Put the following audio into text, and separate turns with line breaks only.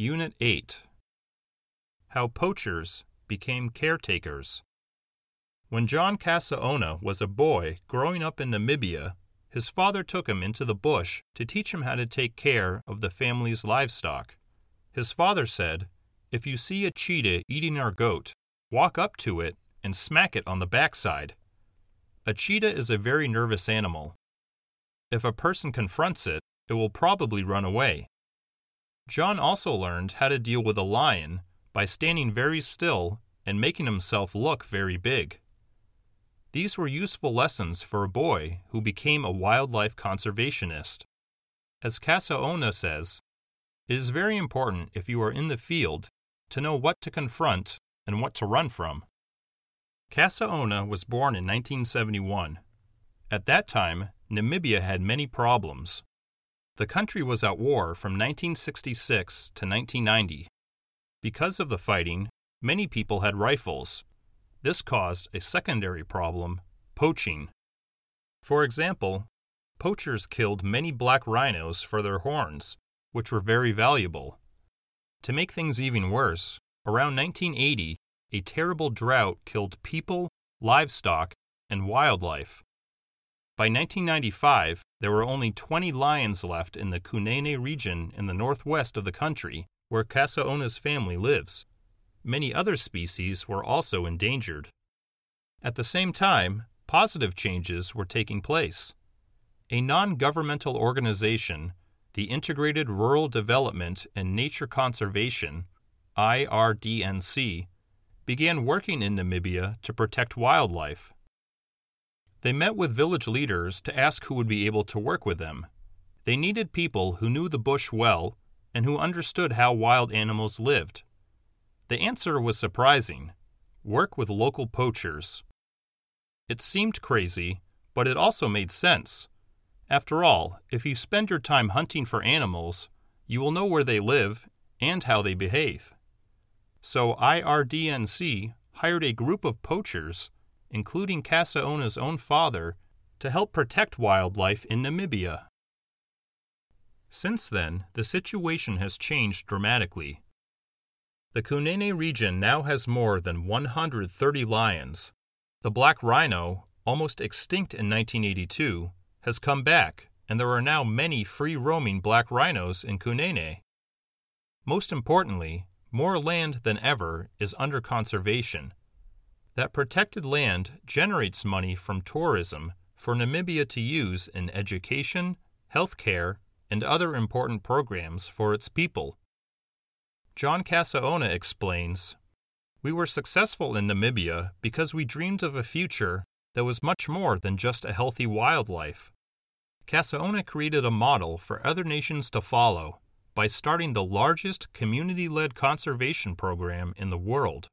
Unit 8 How Poachers Became Caretakers. When John Kasaona was a boy growing up in Namibia, his father took him into the bush to teach him how to take care of the family's livestock. His father said, If you see a cheetah eating our goat, walk up to it and smack it on the backside. A cheetah is a very nervous animal. If a person confronts it, it will probably run away. John also learned how to deal with a lion by standing very still and making himself look very big. These were useful lessons for a boy who became a wildlife conservationist. As Kasaona says, it is very important if you are in the field to know what to confront and what to run from. Kasaona was born in 1971. At that time, Namibia had many problems. The country was at war from 1966 to 1990. Because of the fighting, many people had rifles. This caused a secondary problem poaching. For example, poachers killed many black rhinos for their horns, which were very valuable. To make things even worse, around 1980, a terrible drought killed people, livestock, and wildlife. By 1995, there were only 20 lions left in the Kunene region in the northwest of the country, where Kasaona's family lives. Many other species were also endangered. At the same time, positive changes were taking place. A non governmental organization, the Integrated Rural Development and Nature Conservation, IRDNC, began working in Namibia to protect wildlife. They met with village leaders to ask who would be able to work with them. They needed people who knew the bush well and who understood how wild animals lived. The answer was surprising work with local poachers. It seemed crazy, but it also made sense. After all, if you spend your time hunting for animals, you will know where they live and how they behave. So IRDNC hired a group of poachers, including Kasaona's own father, to help protect wildlife in Namibia. Since then, the situation has changed dramatically. The Kunene region now has more than 130 lions. The black rhino, almost extinct in 1982, has come back, and there are now many free roaming black rhinos in Kunene. Most importantly, more land than ever is under conservation. That protected land generates money from tourism for Namibia to use in education, healthcare, and other important programs for its people. John Kasaona explains We were successful in Namibia because we dreamed of a future that was much more than just a healthy wildlife. Kasaona created a model for other nations to follow by starting the largest community led conservation program in the world.